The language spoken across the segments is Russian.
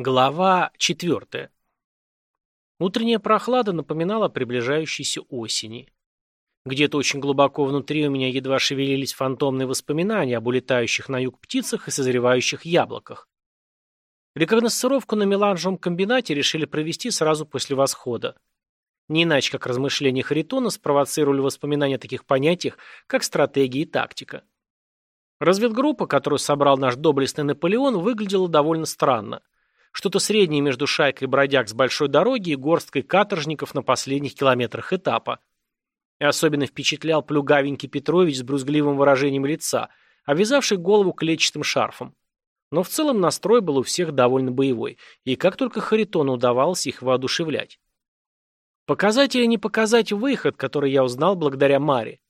Глава четвертая. Утренняя прохлада напоминала о приближающейся осени. Где-то очень глубоко внутри у меня едва шевелились фантомные воспоминания об улетающих на юг птицах и созревающих яблоках. Рекогносцировку на меланжевом комбинате решили провести сразу после восхода. Не иначе, как размышления Харитона спровоцировали воспоминания о таких понятиях, как стратегия и тактика. Разведгруппа, которую собрал наш доблестный Наполеон, выглядела довольно странно – что-то среднее между шайкой бродяг с большой дороги и горсткой каторжников на последних километрах этапа. И особенно впечатлял плюгавенький Петрович с брюзгливым выражением лица, обвязавший голову клетчатым шарфом. Но в целом настрой был у всех довольно боевой, и как только Харитону удавалось их воодушевлять. Показать или не показать выход, который я узнал благодаря Маре?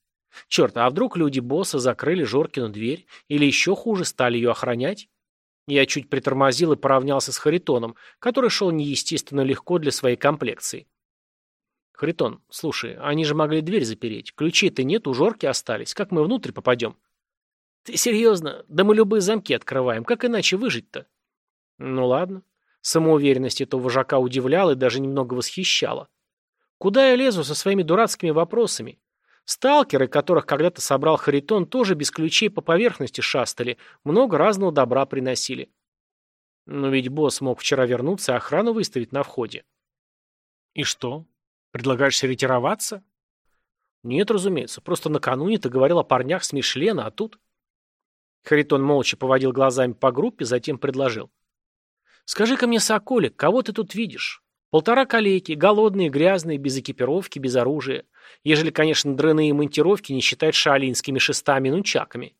Черт, а вдруг люди босса закрыли Жоркину дверь, или еще хуже, стали ее охранять? Я чуть притормозил и поравнялся с Харитоном, который шел неестественно легко для своей комплекции. «Харитон, слушай, они же могли дверь запереть. Ключей-то нет, у Жорки остались. Как мы внутрь попадем?» «Ты серьезно? Да мы любые замки открываем. Как иначе выжить-то?» «Ну ладно». Самоуверенность этого вожака удивляла и даже немного восхищала. «Куда я лезу со своими дурацкими вопросами? Сталкеры, которых когда-то собрал Харитон, тоже без ключей по поверхности шастали, много разного добра приносили. Но ведь босс мог вчера вернуться и охрану выставить на входе. И что? Предлагаешь ретироваться? Нет, разумеется, просто накануне ты говорил о парнях с Мишлена, а тут... Харитон молча поводил глазами по группе, затем предложил. «Скажи-ка мне, Соколик, кого ты тут видишь? Полтора калеки, голодные, грязные, без экипировки, без оружия. Ежели, конечно, дряные монтировки не считать шаолинскими шестами и нунчаками.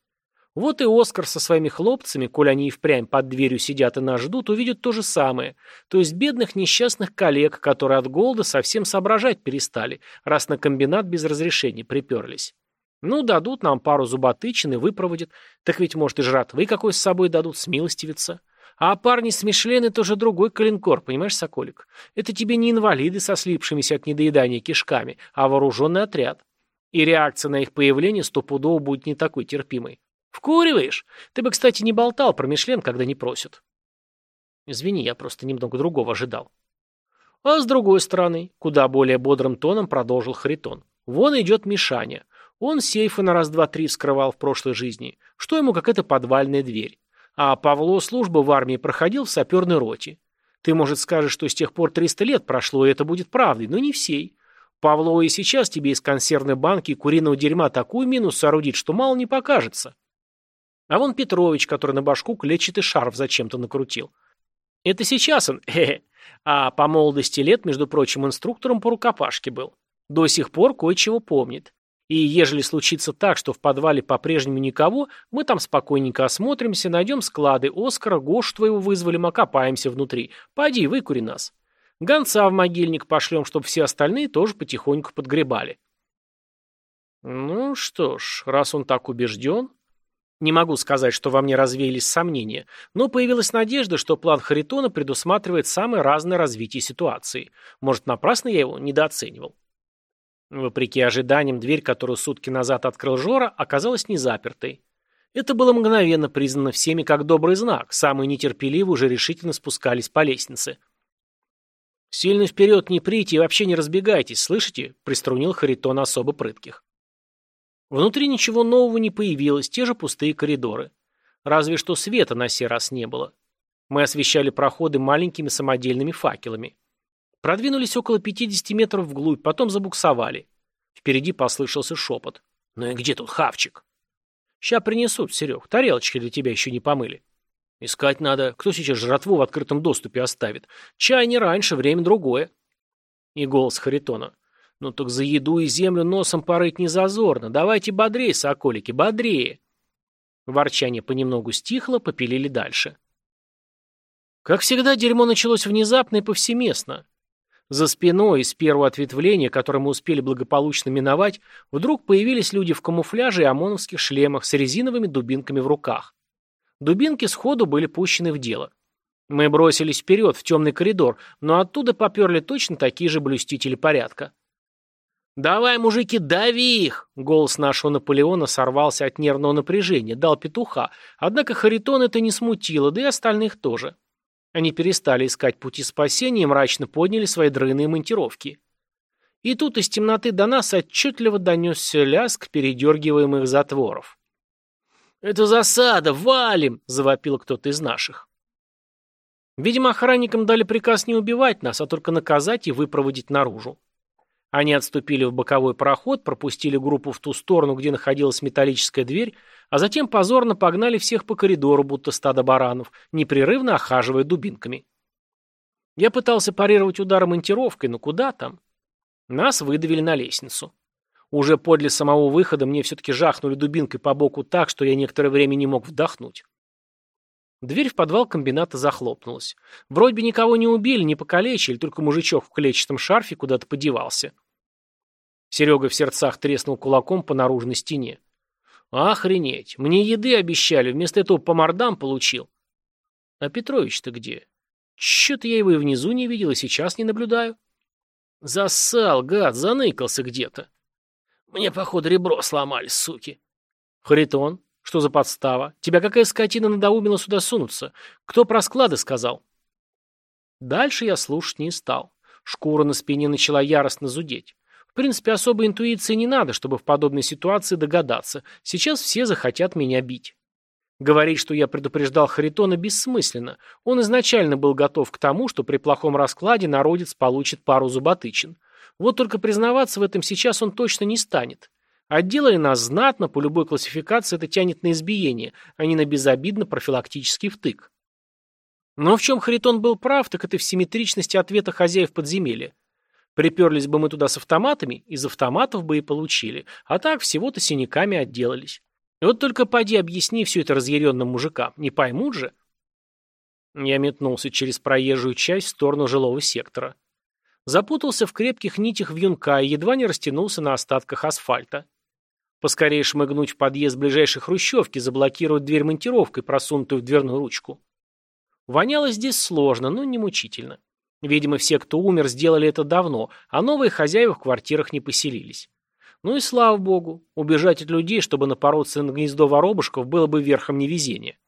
Вот и Оскар со своими хлопцами, коль они и впрямь под дверью сидят и нас ждут, увидят то же самое. То есть бедных несчастных коллег, которые от голода совсем соображать перестали, раз на комбинат без разрешения приперлись. Ну, дадут нам пару зуботычин и выпроводят. Так ведь, может, и жратвы какой с собой дадут, смилостивиться. А парни с Мишлен это уже другой калинкор, понимаешь, Соколик? Это тебе не инвалиды со слипшимися от недоедания кишками, а вооруженный отряд. И реакция на их появление стопудово будет не такой терпимой. Вкуриваешь? Ты бы, кстати, не болтал про Мишлен, когда не просят. Извини, я просто немного другого ожидал. А с другой стороны, куда более бодрым тоном продолжил Харитон. Вон идет Мишаня. Он сейфы на раз-два-три вскрывал в прошлой жизни. Что ему как эта подвальная дверь? А Павло службу в армии проходил в саперной роте. Ты, может, скажешь, что с тех пор 300 лет прошло, и это будет правдой, но не всей. Павло и сейчас тебе из консервной банки куриного дерьма такую минус соорудит, что мало не покажется. А вон Петрович, который на башку клетчатый шарф зачем-то накрутил. Это сейчас он, хе, -хе. а по молодости лет, между прочим, инструктором по рукопашке был. До сих пор кое-чего помнит. И ежели случится так, что в подвале по-прежнему никого, мы там спокойненько осмотримся, найдем склады Оскара, Гош твоего вызволим, окопаемся внутри. Пойди, выкури нас. Гонца в могильник пошлем, чтобы все остальные тоже потихоньку подгребали. Ну что ж, раз он так убежден... Не могу сказать, что во мне развеялись сомнения, но появилась надежда, что план Харитона предусматривает самое разное развитие ситуации. Может, напрасно я его недооценивал. Вопреки ожиданиям, дверь, которую сутки назад открыл Жора, оказалась не запертой. Это было мгновенно признано всеми как добрый знак, самые нетерпеливые уже решительно спускались по лестнице. «Сильно вперед не прийти и вообще не разбегайтесь, слышите?» – приструнил Харитон особо прытких. Внутри ничего нового не появилось, те же пустые коридоры. Разве что света на сей раз не было. Мы освещали проходы маленькими самодельными факелами. Продвинулись около 50 метров вглубь, потом забуксовали. Впереди послышался шепот. «Ну и где тут хавчик?» «Ща принесут, Серег. Тарелочки для тебя еще не помыли». «Искать надо. Кто сейчас жратву в открытом доступе оставит? Чай не раньше, время другое». И голос Харитона. «Ну так за еду и землю носом порыть не зазорно. Давайте бодрее, соколики, бодрее». Ворчание понемногу стихло, попилили дальше. Как всегда, дерьмо началось внезапно и повсеместно. За спиной из первого ответвления, которое мы успели благополучно миновать, вдруг появились люди в камуфляже и ОМОНовских шлемах с резиновыми дубинками в руках. Дубинки сходу были пущены в дело. Мы бросились вперед, в темный коридор, но оттуда поперли точно такие же блюстители порядка. «Давай, мужики, дави их!» Голос нашего Наполеона сорвался от нервного напряжения, дал петуха, однако Харитон это не смутило, да и остальных тоже. Они перестали искать пути спасения и мрачно подняли свои дрыные монтировки. И тут из темноты до нас отчетливо донесся лязг передергиваемых затворов. «Это засада! Валим!» — завопил кто-то из наших. Видимо, охранникам дали приказ не убивать нас, а только наказать и выпроводить наружу. Они отступили в боковой проход, пропустили группу в ту сторону, где находилась металлическая дверь, а затем позорно погнали всех по коридору, будто стадо баранов, непрерывно охаживая дубинками. Я пытался парировать удар монтировкой, но куда там? Нас выдавили на лестницу. Уже подле самого выхода мне все-таки жахнули дубинкой по боку так, что я некоторое время не мог вдохнуть. Дверь в подвал комбината захлопнулась. Вроде бы никого не убили, не покалечили, только мужичок в клетчатом шарфе куда-то подевался. Серега в сердцах треснул кулаком по наружной стене. «Охренеть! Мне еды обещали, вместо этого по мордам получил». «А Петрович-то где? Чё-то я его и внизу не видел, и сейчас не наблюдаю». «Зассал, гад, заныкался где-то». «Мне, походу, ребро сломали, суки». «Харитон, что за подстава? Тебя какая скотина надоумила сюда сунуться? Кто про склады сказал? Дальше я слушать не стал. Шкура на спине начала яростно зудеть. Принципе, особой интуиции не надо, чтобы в подобной ситуации догадаться. Сейчас все захотят меня бить. Говорить, что я предупреждал Харитона, бессмысленно. Он изначально был готов к тому, что при плохом раскладе народец получит пару зуботычин. Вот только признаваться в этом сейчас он точно не станет. Отделали нас знатно, по любой классификации это тянет на избиение, а не на безобидно-профилактический втык. Но в чем Харитон был прав, так это в симметричности ответа хозяев подземелья. Приперлись бы мы туда с автоматами, из автоматов бы и получили, а так всего-то синяками отделались. И вот только поди объясни все это разъяренным мужикам, не поймут же. Я метнулся через проезжую часть в сторону жилого сектора. Запутался в крепких нитях вьюнка и едва не растянулся на остатках асфальта. Поскорее шмыгнуть в подъезд ближайшей хрущевки, заблокировать дверь монтировкой, просунутую в дверную ручку. Воняло здесь сложно, но не мучительно. Видимо, все, кто умер, сделали это давно, а новые хозяева в квартирах не поселились. Ну и слава богу, убежать от людей, чтобы напороться на гнездо воробушков, было бы верхом невезения.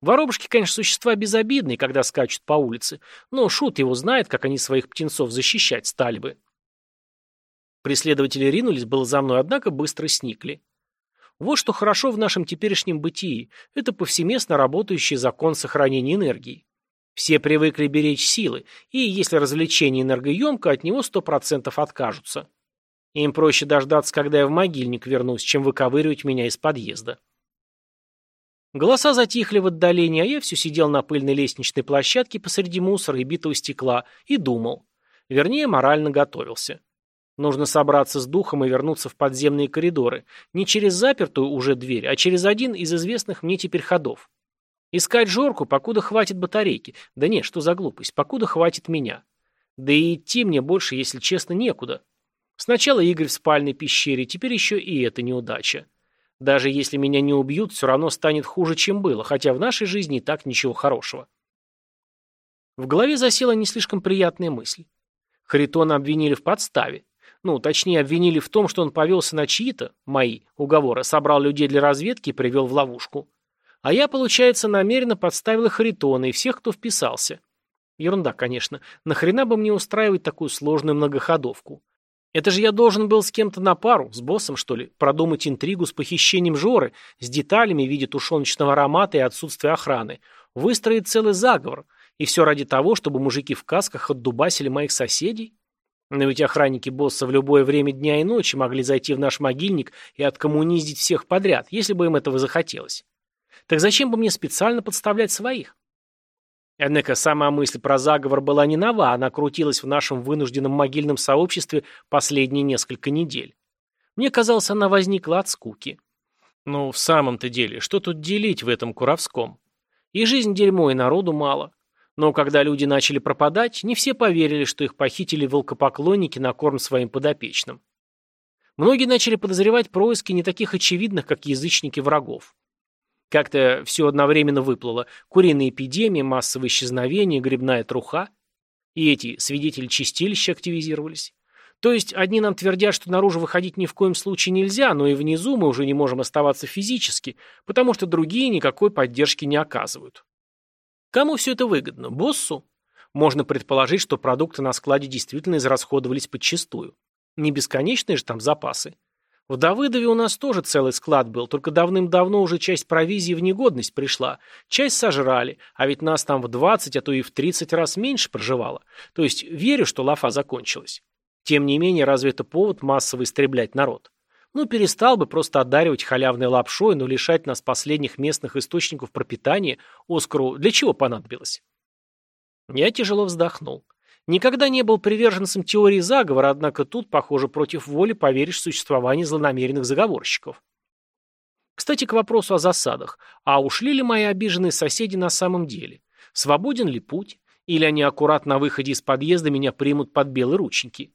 Воробушки, конечно, существа безобидные, когда скачут по улице, но шут его знает, как они своих птенцов защищать стали бы. Преследователи ринулись было за мной, однако быстро сникли. Вот что хорошо в нашем теперешнем бытии. Это повсеместно работающий закон сохранения энергии. Все привыкли беречь силы, и если развлечение энергоемко, от него сто процентов откажутся. Им проще дождаться, когда я в могильник вернусь, чем выковыривать меня из подъезда. Голоса затихли в отдалении, а я все сидел на пыльной лестничной площадке посреди мусора и битого стекла и думал. Вернее, морально готовился. Нужно собраться с духом и вернуться в подземные коридоры. Не через запертую уже дверь, а через один из известных мне теперь ходов. Искать Жорку, покуда хватит батарейки. Да нет, что за глупость, покуда хватит меня. Да и идти мне больше, если честно, некуда. Сначала Игорь в спальной пещере, теперь еще и это неудача. Даже если меня не убьют, все равно станет хуже, чем было, хотя в нашей жизни и так ничего хорошего. В голове засела не слишком приятная мысль. Харитона обвинили в подставе. Ну, точнее, обвинили в том, что он повелся на чьи-то, мои, уговоры, собрал людей для разведки и привел в ловушку. А я, получается, намеренно подставил Харитона и всех, кто вписался. Ерунда, конечно. Нахрена бы мне устраивать такую сложную многоходовку? Это же я должен был с кем-то на пару, с боссом, что ли, продумать интригу с похищением Жоры, с деталями в виде тушеночного аромата и отсутствия охраны, выстроить целый заговор, и все ради того, чтобы мужики в касках отдубасили моих соседей? Но ведь охранники босса в любое время дня и ночи могли зайти в наш могильник и откоммуниздить всех подряд, если бы им этого захотелось. Так зачем бы мне специально подставлять своих? Однако сама мысль про заговор была не нова, она крутилась в нашем вынужденном могильном сообществе последние несколько недель. Мне казалось, она возникла от скуки. Ну, в самом-то деле, что тут делить в этом Куровском? И жизнь дерьмо, и народу мало. Но когда люди начали пропадать, не все поверили, что их похитили волкопоклонники на корм своим подопечным. Многие начали подозревать происки не таких очевидных, как язычники врагов. Как-то все одновременно выплыло. Куриная эпидемия, массовое исчезновение, грибная труха. И эти свидетели чистилища активизировались. То есть одни нам твердят, что наружу выходить ни в коем случае нельзя, но и внизу мы уже не можем оставаться физически, потому что другие никакой поддержки не оказывают. Кому все это выгодно? Боссу? Можно предположить, что продукты на складе действительно израсходовались подчистую. Не бесконечные же там запасы. В Давыдове у нас тоже целый склад был, только давным-давно уже часть провизии в негодность пришла. Часть сожрали, а ведь нас там в 20, а то и в 30 раз меньше проживало. То есть верю, что лафа закончилась. Тем не менее, разве это повод массово истреблять народ? Ну, перестал бы просто одаривать халявной лапшой, но лишать нас последних местных источников пропитания Оскару для чего понадобилось? Я тяжело вздохнул. Никогда не был приверженцем теории заговора, однако тут, похоже, против воли поверишь в существование злонамеренных заговорщиков. Кстати, к вопросу о засадах. А ушли ли мои обиженные соседи на самом деле? Свободен ли путь? Или они аккуратно на выходе из подъезда меня примут под белые рученьки?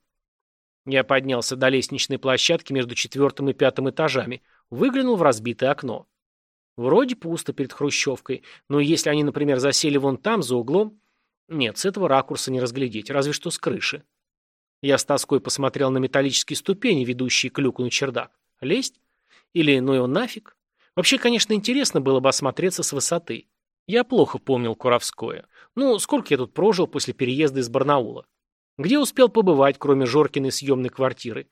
Я поднялся до лестничной площадки между четвертым и пятым этажами, выглянул в разбитое окно. Вроде пусто перед хрущевкой, но если они, например, засели вон там, за углом, нет, с этого ракурса не разглядеть, разве что с крыши. Я с тоской посмотрел на металлические ступени, ведущие к люку на чердак. Лезть? Или ну его нафиг? Вообще, конечно, интересно было бы осмотреться с высоты. Я плохо помнил Куровское. Ну, сколько я тут прожил после переезда из Барнаула? Где успел побывать, кроме Жоркиной съемной квартиры?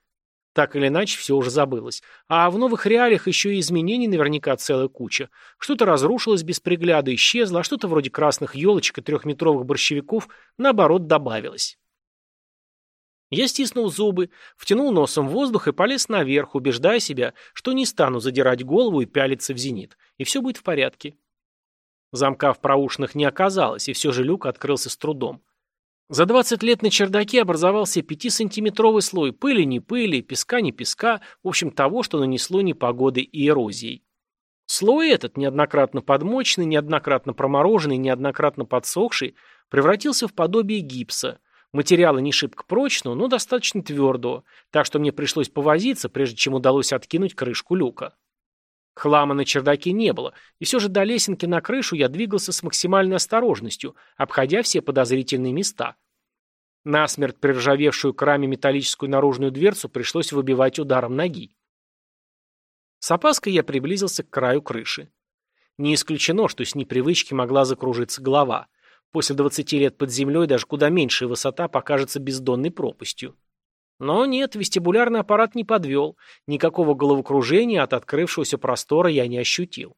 Так или иначе, все уже забылось. А в новых реалиях еще и изменений наверняка целая куча. Что-то разрушилось без пригляда, исчезло, а что-то вроде красных елочек и трехметровых борщевиков, наоборот, добавилось. Я стиснул зубы, втянул носом воздух и полез наверх, убеждая себя, что не стану задирать голову и пялиться в зенит, и все будет в порядке. Замка в проушинах не оказалось, и все же люк открылся с трудом. За 20 лет на чердаке образовался 5-сантиметровый слой пыли не пыли, песка не песка, в общем того, что нанесло непогодой и эрозией. Слой этот, неоднократно подмоченный, неоднократно промороженный, неоднократно подсохший, превратился в подобие гипса. Материала не шибко прочного, но достаточно твердого, так что мне пришлось повозиться, прежде чем удалось откинуть крышку люка. Хлама на чердаке не было, и все же до лесенки на крышу я двигался с максимальной осторожностью, обходя все подозрительные места. Насмерть приржавевшую к раме металлическую наружную дверцу пришлось выбивать ударом ноги. С опаской я приблизился к краю крыши. Не исключено, что с непривычки могла закружиться голова. После 20 лет под землей даже куда меньшая высота покажется бездонной пропастью. Но нет, вестибулярный аппарат не подвел. Никакого головокружения от открывшегося простора я не ощутил.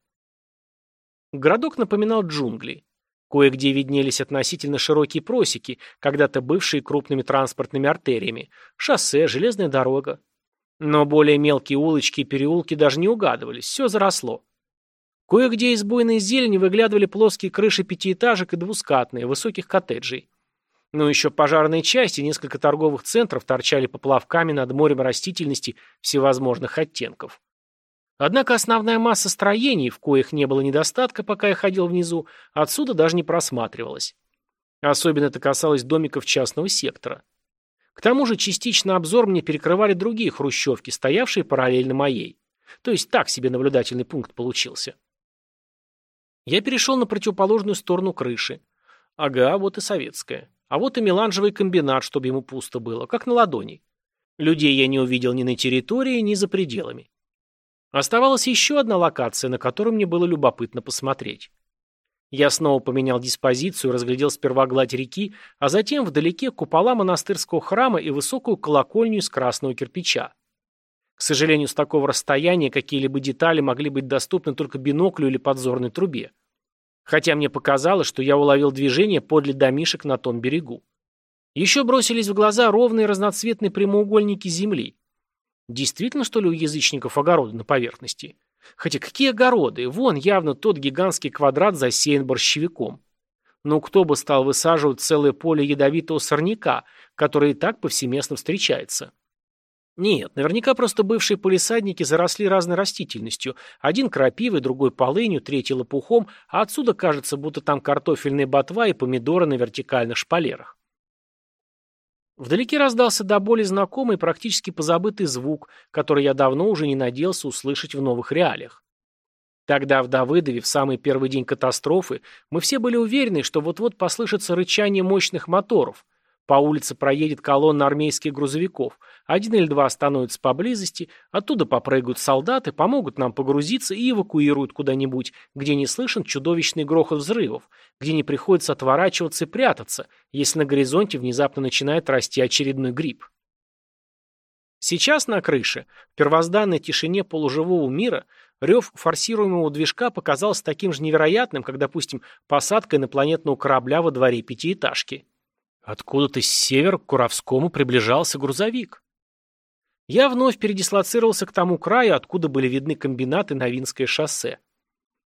Городок напоминал джунгли. Кое-где виднелись относительно широкие просеки, когда-то бывшие крупными транспортными артериями, шоссе, железная дорога. Но более мелкие улочки и переулки даже не угадывались, все заросло. Кое-где из буйной зелени выглядывали плоские крыши пятиэтажек и двускатные, высоких коттеджей. Но еще пожарные части и несколько торговых центров торчали поплавками над морем растительности всевозможных оттенков. Однако основная масса строений, в коих не было недостатка, пока я ходил внизу, отсюда даже не просматривалась. Особенно это касалось домиков частного сектора. К тому же частично обзор мне перекрывали другие хрущевки, стоявшие параллельно моей. То есть так себе наблюдательный пункт получился. Я перешел на противоположную сторону крыши. Ага, вот и советская. А вот и меланжевый комбинат, чтобы ему пусто было, как на ладони. Людей я не увидел ни на территории, ни за пределами. Оставалась еще одна локация, на которую мне было любопытно посмотреть. Я снова поменял диспозицию, разглядел сперва гладь реки, а затем вдалеке купола монастырского храма и высокую колокольню из красного кирпича. К сожалению, с такого расстояния какие-либо детали могли быть доступны только биноклю или подзорной трубе. Хотя мне показалось, что я уловил движение подле домишек на том берегу. Еще бросились в глаза ровные разноцветные прямоугольники земли. Действительно, что ли, у язычников огороды на поверхности? Хотя какие огороды? Вон явно тот гигантский квадрат засеян борщевиком. Но кто бы стал высаживать целое поле ядовитого сорняка, который и так повсеместно встречается? Нет, наверняка просто бывшие полисадники заросли разной растительностью. Один крапивой, другой полынью, третий лопухом, а отсюда кажется, будто там картофельные ботва и помидоры на вертикальных шпалерах. Вдалеке раздался до боли знакомый, практически позабытый звук, который я давно уже не надеялся услышать в новых реалиях. Тогда в Давыдове, в самый первый день катастрофы, мы все были уверены, что вот-вот послышится рычание мощных моторов – По улице проедет колонна армейских грузовиков. Один или два остановятся поблизости, оттуда попрыгают солдаты, помогут нам погрузиться и эвакуируют куда-нибудь, где не слышен чудовищный грохот взрывов, где не приходится отворачиваться и прятаться, если на горизонте внезапно начинает расти очередной гриб. Сейчас на крыше, в первозданной тишине полуживого мира, рев форсируемого движка показался таким же невероятным, как, допустим, посадка инопланетного корабля во дворе пятиэтажки. Откуда-то с севера к Куровскому приближался грузовик. Я вновь передислоцировался к тому краю, откуда были видны комбинаты на Винское шоссе.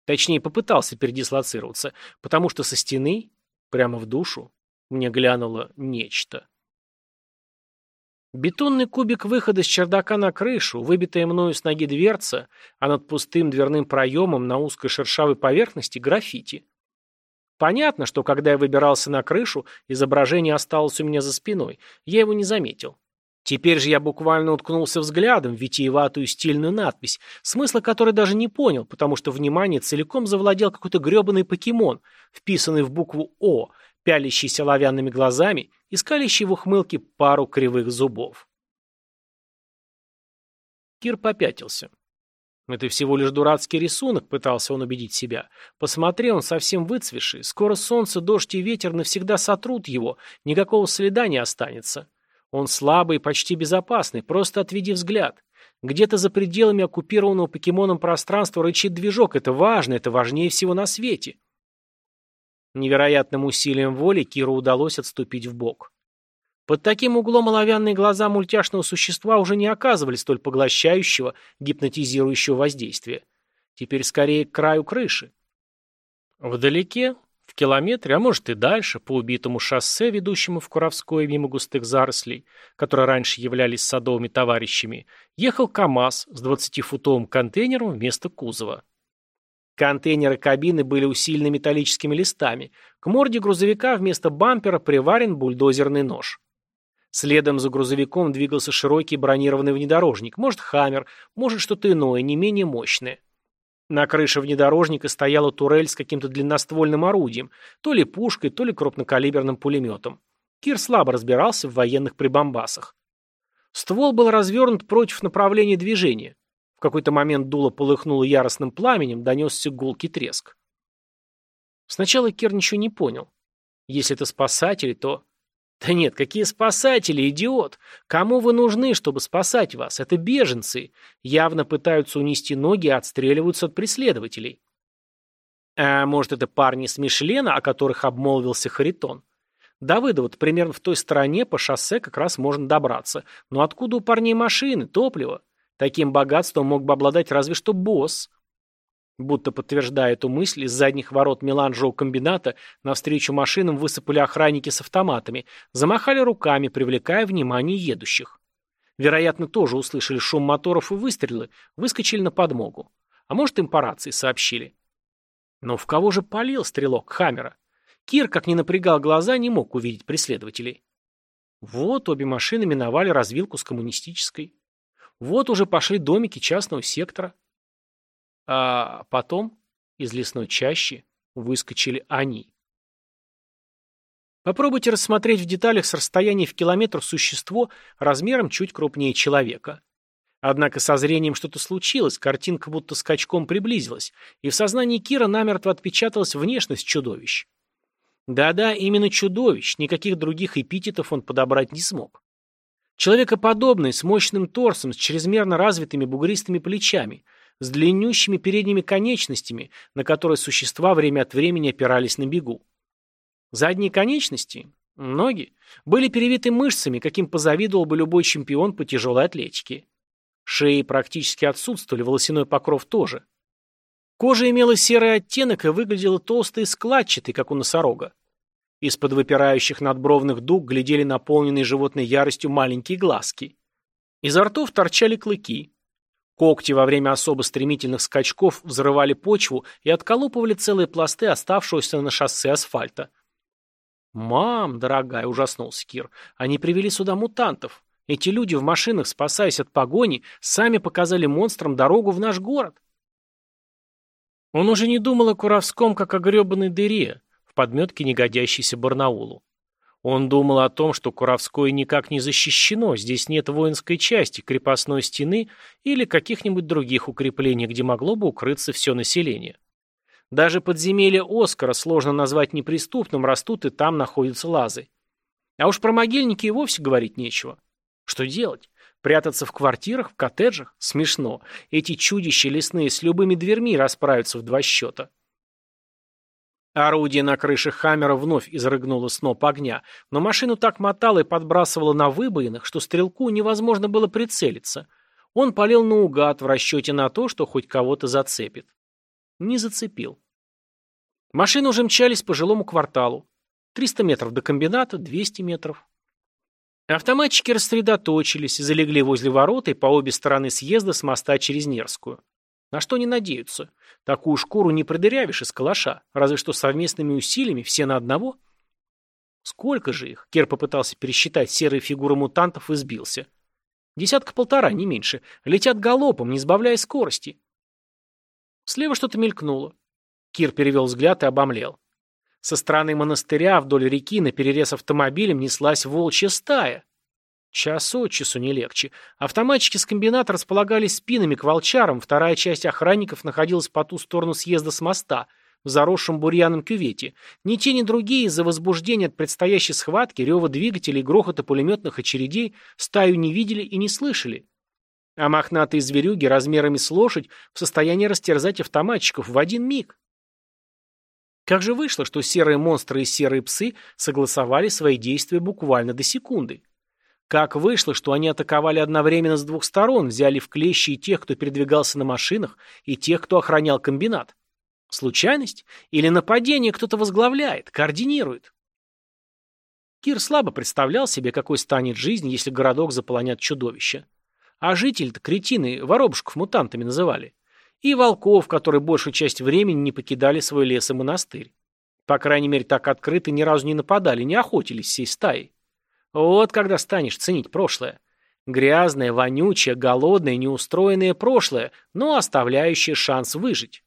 Точнее, попытался передислоцироваться, потому что со стены, прямо в душу, мне глянуло нечто. Бетонный кубик выхода с чердака на крышу, выбитая мною с ноги дверца, а над пустым дверным проемом на узкой шершавой поверхности граффити. Понятно, что когда я выбирался на крышу, изображение осталось у меня за спиной. Я его не заметил. Теперь же я буквально уткнулся взглядом в витиеватую стильную надпись, смысла которой даже не понял, потому что внимание целиком завладел какой-то гребаный покемон, вписанный в букву «О», пялящийся лавянными глазами, искалящий в ухмылке пару кривых зубов. Кир попятился. Это всего лишь дурацкий рисунок, пытался он убедить себя. Посмотри, он совсем выцвеший. Скоро солнце, дождь и ветер навсегда сотрут его, никакого следа не останется. Он слабый и почти безопасный, просто отведи взгляд. Где-то за пределами оккупированного покемоном пространства рычит движок. Это важно, это важнее всего на свете. Невероятным усилием воли Киру удалось отступить в бок. Под таким углом оловянные глаза мультяшного существа уже не оказывали столь поглощающего, гипнотизирующего воздействия. Теперь скорее к краю крыши. Вдалеке, в километре, а может и дальше, по убитому шоссе, ведущему в Куровское мимо густых зарослей, которые раньше являлись садовыми товарищами, ехал КАМАЗ с 20-футовым контейнером вместо кузова. Контейнеры кабины были усилены металлическими листами. К морде грузовика вместо бампера приварен бульдозерный нож. Следом за грузовиком двигался широкий бронированный внедорожник, может, «Хаммер», может, что-то иное, не менее мощное. На крыше внедорожника стояла турель с каким-то длинноствольным орудием, то ли пушкой, то ли крупнокалиберным пулеметом. Кир слабо разбирался в военных прибамбасах. Ствол был развернут против направления движения. В какой-то момент дуло полыхнуло яростным пламенем, донесся гулкий треск. Сначала Кир ничего не понял. Если это спасатели, то... Да нет, какие спасатели, идиот! Кому вы нужны, чтобы спасать вас? Это беженцы. Явно пытаются унести ноги и отстреливаются от преследователей. А может, это парни с Мишлена, о которых обмолвился Харитон? Давыда вот примерно в той стороне по шоссе как раз можно добраться. Но откуда у парней машины, топливо? Таким богатством мог бы обладать разве что босс. Будто подтверждая эту мысль, из задних ворот меланжевого комбината навстречу машинам высыпали охранники с автоматами, замахали руками, привлекая внимание едущих. Вероятно, тоже услышали шум моторов и выстрелы, выскочили на подмогу. А может, им по рации сообщили. Но в кого же полил стрелок Хаммера? Кир, как ни напрягал глаза, не мог увидеть преследователей. Вот обе машины миновали развилку с коммунистической. Вот уже пошли домики частного сектора. А потом из лесной чащи выскочили они. Попробуйте рассмотреть в деталях с расстояния в километр существо размером чуть крупнее человека. Однако со зрением что-то случилось, картинка будто скачком приблизилась, и в сознании Кира намертво отпечаталась внешность чудовищ. Да-да, именно чудовищ, никаких других эпитетов он подобрать не смог. Человекоподобный, с мощным торсом, с чрезмерно развитыми бугристыми плечами – с длиннющими передними конечностями, на которые существа время от времени опирались на бегу. Задние конечности, ноги, были перевиты мышцами, каким позавидовал бы любой чемпион по тяжелой атлетике. Шеи практически отсутствовали, волосяной покров тоже. Кожа имела серый оттенок и выглядела толстой и складчатой, как у носорога. Из-под выпирающих надбровных дуг глядели наполненные животной яростью маленькие глазки. Изо ртов торчали клыки. Когти во время особо стремительных скачков взрывали почву и отколупывали целые пласты оставшегося на шоссе асфальта. «Мам, дорогая», — ужаснулся Кир, — «они привели сюда мутантов. Эти люди в машинах, спасаясь от погони, сами показали монстрам дорогу в наш город». Он уже не думал о Куровском, как о гребаной дыре, в подметке, не годящейся Барнаулу. Он думал о том, что Куровское никак не защищено, здесь нет воинской части, крепостной стены или каких-нибудь других укреплений, где могло бы укрыться все население. Даже подземелье Оскара сложно назвать неприступным, растут и там находятся лазы. А уж про могильники и вовсе говорить нечего. Что делать? Прятаться в квартирах, в коттеджах? Смешно. Эти чудища лесные с любыми дверьми расправятся в два счета. Орудие на крыше Хаммера вновь изрыгнуло сноп огня, но машину так мотало и подбрасывало на выбоинах, что стрелку невозможно было прицелиться. Он полил наугад в расчете на то, что хоть кого-то зацепит. Не зацепил. Машины уже мчались по жилому кварталу. 300 метров до комбината, 200 метров. Автоматчики рассредоточились, залегли возле ворот и по обе стороны съезда с моста через Нерскую. На что они надеются? Такую шкуру не продырявишь из калаша, разве что совместными усилиями, все на одного. Сколько же их? Кер попытался пересчитать серые фигуры мутантов и сбился. Десятка-полтора, не меньше. Летят галопом, не сбавляя скорости. Слева что-то мелькнуло. Кир перевел взгляд и обомлел. Со стороны монастыря вдоль реки на перерез автомобилем неслась волчья стая. Час от часу не легче. Автоматчики с комбината располагались спинами к волчарам, вторая часть охранников находилась по ту сторону съезда с моста, в заросшем бурьяном кювете. Ни те, ни другие из-за возбуждения от предстоящей схватки, рева двигателей, грохота пулеметных очередей стаю не видели и не слышали. А мохнатые зверюги размерами с лошадь в состоянии растерзать автоматчиков в один миг. Как же вышло, что серые монстры и серые псы согласовали свои действия буквально до секунды? Как вышло, что они атаковали одновременно с двух сторон, взяли в клещи и тех, кто передвигался на машинах, и тех, кто охранял комбинат? Случайность? Или нападение кто-то возглавляет, координирует? Кир слабо представлял себе, какой станет жизнь, если городок заполонят чудовища. А жители-то кретины воробушков-мутантами называли. И волков, которые большую часть времени не покидали свой лес и монастырь. По крайней мере, так открыто ни разу не нападали, не охотились всей стаей. Вот когда станешь ценить прошлое. Грязное, вонючее, голодное, неустроенное прошлое, но оставляющее шанс выжить.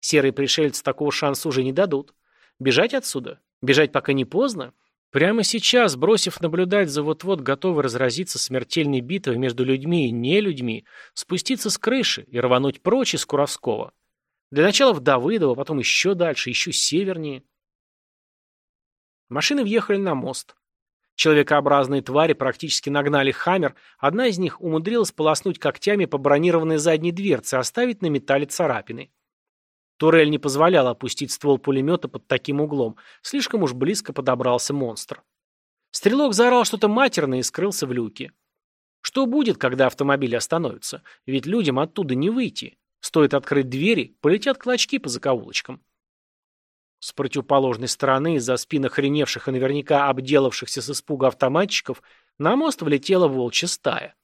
Серые пришельцы такого шанса уже не дадут. Бежать отсюда? Бежать пока не поздно? Прямо сейчас, бросив наблюдать за вот-вот готовой разразиться смертельной битвой между людьми и нелюдьми, спуститься с крыши и рвануть прочь из Куровского. Для начала в Давыдово, потом еще дальше, еще севернее. Машины въехали на мост. Человекообразные твари практически нагнали «Хаммер», одна из них умудрилась полоснуть когтями по бронированной задней дверце, оставить на металле царапины. Турель не позволяла опустить ствол пулемета под таким углом, слишком уж близко подобрался монстр. Стрелок заорал что-то матерное и скрылся в люке. Что будет, когда автомобиль остановится? Ведь людям оттуда не выйти. Стоит открыть двери, полетят клочки по закоулочкам. С противоположной стороны, из-за спин охреневших и наверняка обделавшихся с испуга автоматчиков, на мост влетела волчья стая.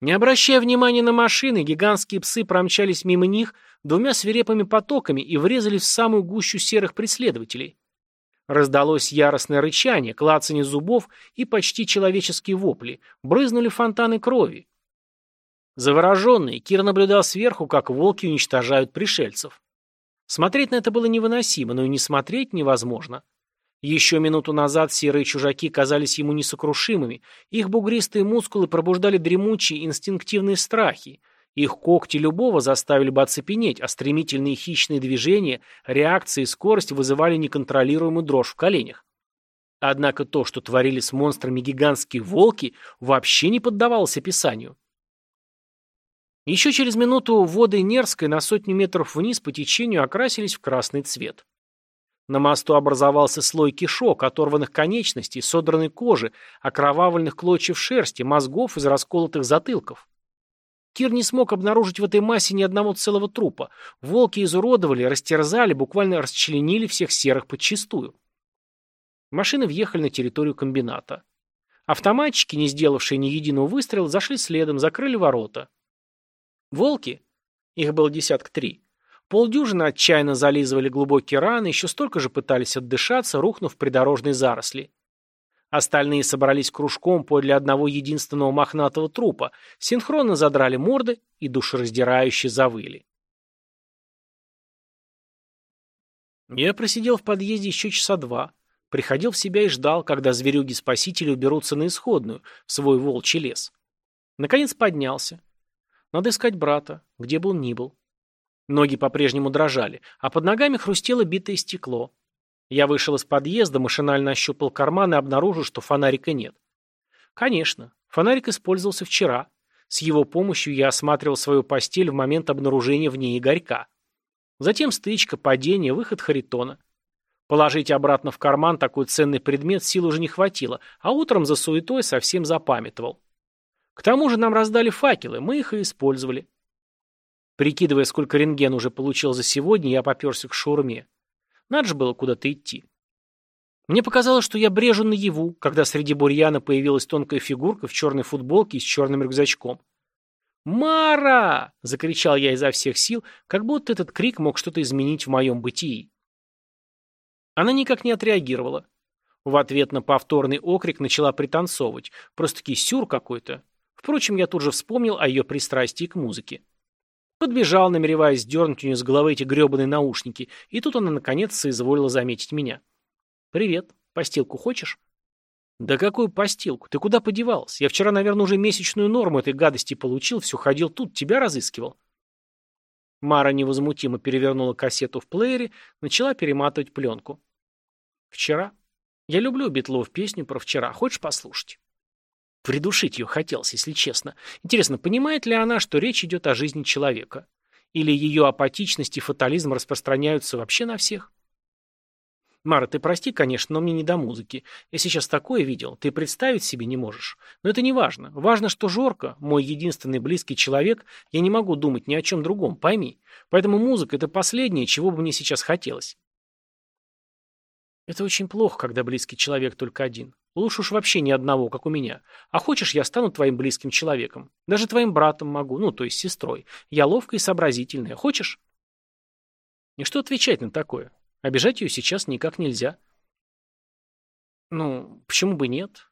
Не обращая внимания на машины, гигантские псы промчались мимо них двумя свирепыми потоками и врезались в самую гущу серых преследователей. Раздалось яростное рычание, клацанье зубов и почти человеческие вопли, брызнули фонтаны крови. Завороженный, Кир наблюдал сверху, как волки уничтожают пришельцев. Смотреть на это было невыносимо, но и не смотреть невозможно. Еще минуту назад серые чужаки казались ему несокрушимыми, их бугристые мускулы пробуждали дремучие инстинктивные страхи, их когти любого заставили бы оцепенеть, а стремительные хищные движения, реакции и скорость вызывали неконтролируемую дрожь в коленях. Однако то, что творили с монстрами гигантские волки, вообще не поддавалось описанию. Еще через минуту воды Нерской на сотню метров вниз по течению окрасились в красный цвет. На мосту образовался слой кишок, оторванных конечностей, содранной кожи, окровавленных клочьев шерсти, мозгов из расколотых затылков. Кир не смог обнаружить в этой массе ни одного целого трупа. Волки изуродовали, растерзали, буквально расчленили всех серых подчистую. Машины въехали на территорию комбината. Автоматчики, не сделавшие ни единого выстрела, зашли следом, закрыли ворота. Волки, их было десятка три, полдюжины отчаянно зализывали глубокие раны, еще столько же пытались отдышаться, рухнув в придорожные заросли. Остальные собрались кружком подле одного единственного мохнатого трупа, синхронно задрали морды и душераздирающе завыли. Я просидел в подъезде еще часа два. приходил в себя и ждал, когда зверюги-спасители уберутся на исходную, в свой волчий лес. Наконец поднялся. Надо искать брата, где бы он ни был. Ноги по-прежнему дрожали, а под ногами хрустело битое стекло. Я вышел из подъезда, машинально ощупал карман и обнаружил, что фонарика нет. Конечно, фонарик использовался вчера. С его помощью я осматривал свою постель в момент обнаружения в ней Игорька. Затем стычка, падение, выход Харитона. Положить обратно в карман такой ценный предмет сил уже не хватило, а утром за суетой совсем запамятовал. К тому же нам раздали факелы, мы их и использовали. Прикидывая, сколько рентген уже получил за сегодня, я поперся к шаурме. Надо же было куда-то идти. Мне показалось, что я брежу наяву, когда среди бурьяна появилась тонкая фигурка в черной футболке и с черным рюкзачком. «Мара!» — закричал я изо всех сил, как будто этот крик мог что-то изменить в моем бытии. Она никак не отреагировала. В ответ на повторный окрик начала пританцовывать. Просто-таки сюр какой-то. Впрочем, я тут же вспомнил о ее пристрастии к музыке. Подбежал, намереваясь сдернуть у нее с головы эти гребаные наушники, и тут она наконец соизволила заметить меня. «Привет. Постилку хочешь?» «Да какую постилку? Ты куда подевался? Я вчера, наверное, уже месячную норму этой гадости получил, все ходил тут, тебя разыскивал». Мара невозмутимо перевернула кассету в плеере, начала перематывать пленку. «Вчера? Я люблю Битлов песню про вчера. Хочешь послушать?» Придушить ее хотелось, если честно. Интересно, понимает ли она, что речь идет о жизни человека? Или ее апатичность и фатализм распространяются вообще на всех? Мара, ты прости, конечно, но мне не до музыки. Я сейчас такое видел, ты представить себе не можешь. Но это не важно. Важно, что Жорка, мой единственный близкий человек, я не могу думать ни о чем другом, пойми. Поэтому музыка – это последнее, чего бы мне сейчас хотелось. Это очень плохо, когда близкий человек только один. Лучше уж вообще ни одного, как у меня. А хочешь, я стану твоим близким человеком. Даже твоим братом могу, ну, то есть сестрой. Я ловкая и сообразительная. Хочешь? И что отвечать на такое? Обижать ее сейчас никак нельзя. Ну, почему бы нет?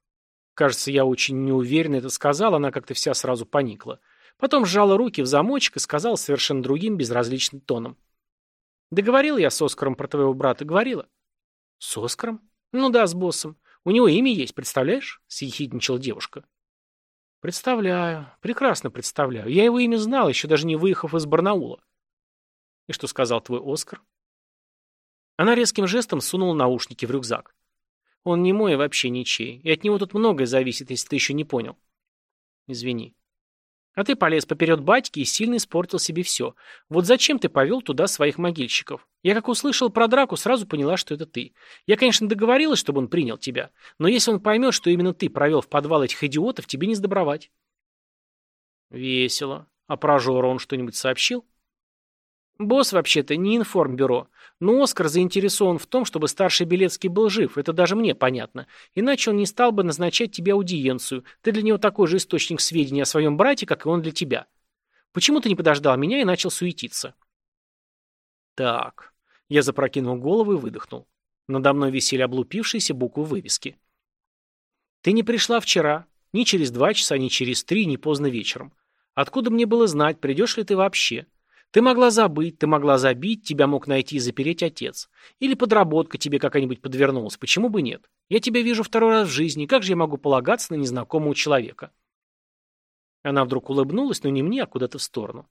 Кажется, я очень неуверенно это сказал, она как-то вся сразу поникла. Потом сжала руки в замочек и сказала совершенно другим, безразличным тоном. Да говорил я с Оскаром про твоего брата, говорила. С Оскаром? Ну да, с боссом. У него имя есть, представляешь?» — съехидничала девушка. «Представляю. Прекрасно представляю. Я его имя знал, еще даже не выехав из Барнаула». «И что сказал твой Оскар?» Она резким жестом сунула наушники в рюкзак. «Он не мой и вообще ничей, и от него тут многое зависит, если ты еще не понял». «Извини». А ты полез поперед батьки и сильно испортил себе все. Вот зачем ты повел туда своих могильщиков? Я как услышал про драку, сразу поняла, что это ты. Я, конечно, договорилась, чтобы он принял тебя, но если он поймет, что именно ты провел в подвал этих идиотов, тебе не сдобровать. Весело. А про Жора он что-нибудь сообщил? Босс вообще-то не информбюро, но Оскар заинтересован в том, чтобы старший Белецкий был жив, это даже мне понятно. Иначе он не стал бы назначать тебе аудиенцию. Ты для него такой же источник сведений о своем брате, как и он для тебя. Почему ты не подождал меня и начал суетиться? Так. Я запрокинул голову и выдохнул. Надо мной висели облупившиеся буквы вывески. Ты не пришла вчера, ни через два часа, ни через три, ни поздно вечером. Откуда мне было знать, придешь ли ты вообще? Ты могла забыть, ты могла забить, тебя мог найти и запереть отец. Или подработка тебе какая-нибудь подвернулась, почему бы нет? Я тебя вижу второй раз в жизни, как же я могу полагаться на незнакомого человека?» Она вдруг улыбнулась, но не мне, а куда-то в сторону.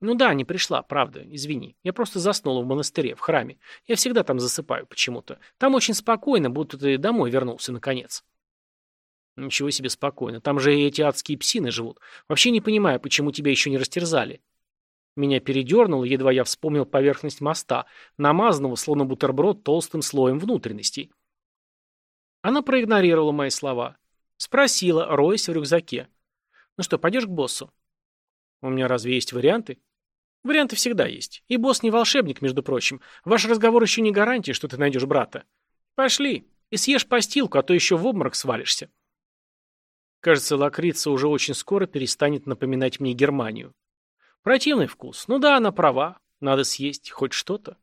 «Ну да, не пришла, правда, извини. Я просто заснула в монастыре, в храме. Я всегда там засыпаю почему-то. Там очень спокойно, будто ты домой вернулся наконец». «Ничего себе спокойно. Там же эти адские псины живут. Вообще не понимаю, почему тебя еще не растерзали». Меня передернуло, едва я вспомнил поверхность моста, намазанного, словно бутерброд, толстым слоем внутренностей. Она проигнорировала мои слова. Спросила, роясь в рюкзаке. «Ну что, пойдешь к боссу?» «У меня разве есть варианты?» «Варианты всегда есть. И босс не волшебник, между прочим. Ваш разговор еще не гарантия, что ты найдешь брата. Пошли и съешь постилку, а то еще в обморок свалишься». Кажется, лакрица уже очень скоро перестанет напоминать мне Германию. Противный вкус. Ну да, она права. Надо съесть хоть что-то.